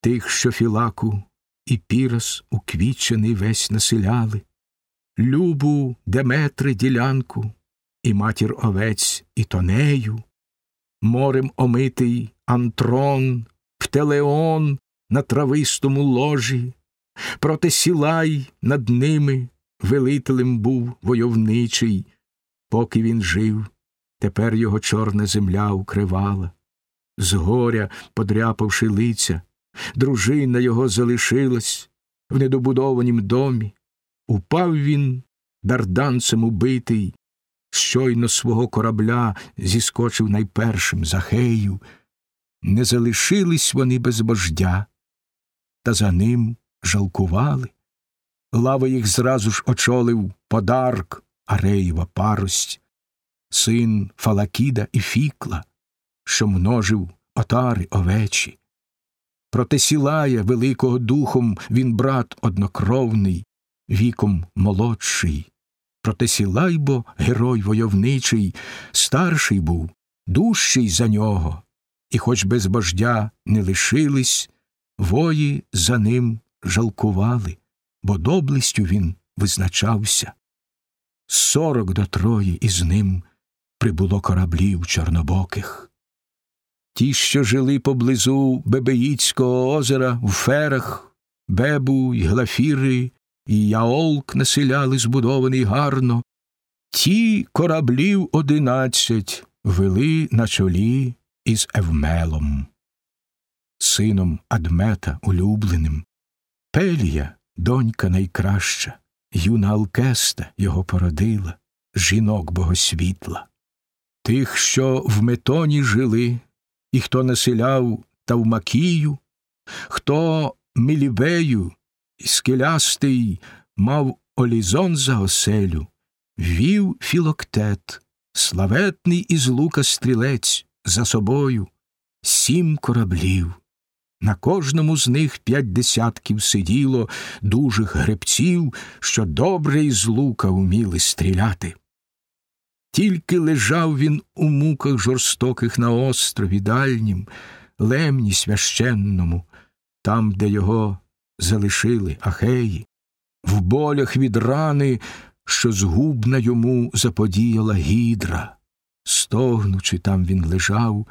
тих, що філаку і пірас уквічений весь населяли, любу Деметри ділянку, і матір овець і тонею, морем омитий Антрон, Птелеон на травистому ложі, проте сілай над ними велителем був войовничий, поки він жив, тепер його чорна земля укривала, з горя подряпавши лиця, дружина його залишилась в недобудованім домі. Упав він, дарданцем убитий, щойно свого корабля зіскочив найпершим Захею. Не залишились вони без вождя, та за ним жалкували. Лава їх зразу ж очолив подарк Ареєва парость, син Фалакіда і Фікла, що множив отари овечі. Проте сілая великого духом він брат однокровний, віком молодший. Проте сілайбо герой войовничий, старший був, дужчий за нього, і хоч без бождя не лишились, вої за ним жалкували, бо доблестю він визначався. Сорок до трої із ним прибуло кораблів чорнобоких. Ті, що жили поблизу Бебеїцького озера в ферах, Бебу й Глафіри, і Яолк населяли збудований гарно, ті кораблів одинадцять вели на чолі із Евмелом, сином Адмета улюбленим, Пелія, донька найкраща, юна Алкеста його породила, жінок богосвітла. Тих, що в метоні жили, і хто населяв Тавмакію, хто Мілібею, скелястий мав олізон за оселю, вів філоктет, славетний із лука стрілець за собою, сім кораблів. На кожному з них п'ять десятків сиділо дужих гребців, що добре із лука уміли стріляти. Тільки лежав він у муках жорстоких на острові дальнім, лемні священному, там, де його залишили ахеї, в болях від рани, що згубна йому заподіяла гідра. Стогнучи, там він лежав,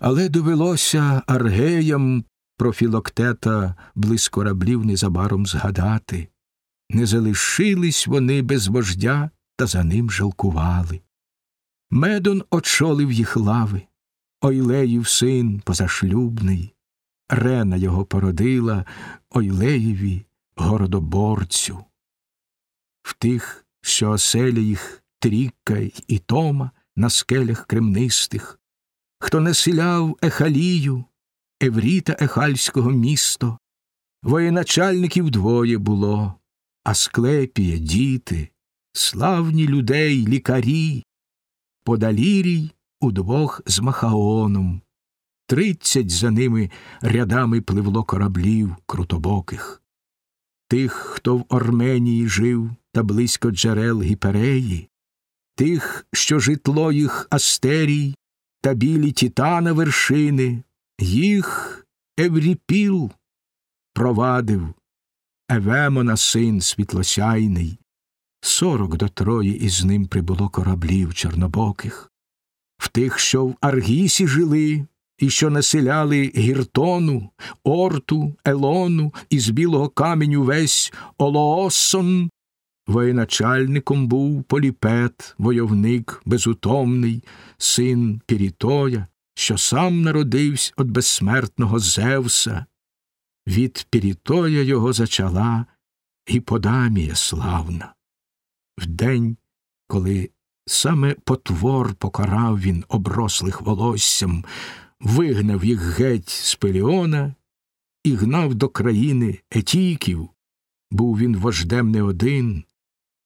але довелося аргеям про філоктета близь кораблів незабаром згадати. Не залишились вони без вождя та за ним жалкували. Медон очолив їх лави, Ойлеїв син позашлюбний, Рена його породила Ойлеєві городоборцю. В тих, що оселя їх Трікка і Тома на скелях кремнистих, хто населяв Ехалію, Евріта Ехальського місто, воєначальників двоє було, Асклепія, діти, славні людей, лікарі, подалірій удвох з Махаоном. Тридцять за ними рядами пливло кораблів крутобоких. Тих, хто в Орменії жив та близько джерел Гіпереї, тих, що житло їх Астерій та білі тітана вершини, їх Евріпіл провадив, Евемона син світлосяйний, сорок до трої із ним прибуло кораблів чорнобоких, в тих, що в Аргісі жили, і що населяли гіртону, орту, елону, із білого каменю весь Олоосон. Воєначальником був поліпет, войовник безутомний, син Пірітоя, що сам народився від безсмертного Зевса. Від Пірітоя його зачала гіподамія славна. В день, коли саме потвор покарав він оброслих волоссям, вигнав їх геть з Пеліона і гнав до країни етійків, був він вождем не один,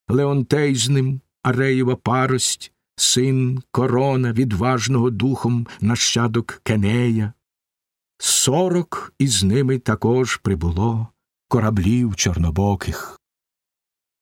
Леонтей з ним, Ареєва парость, син корона, відважного духом нащадок Кенея. Сорок із ними також прибуло кораблів чорнобоких.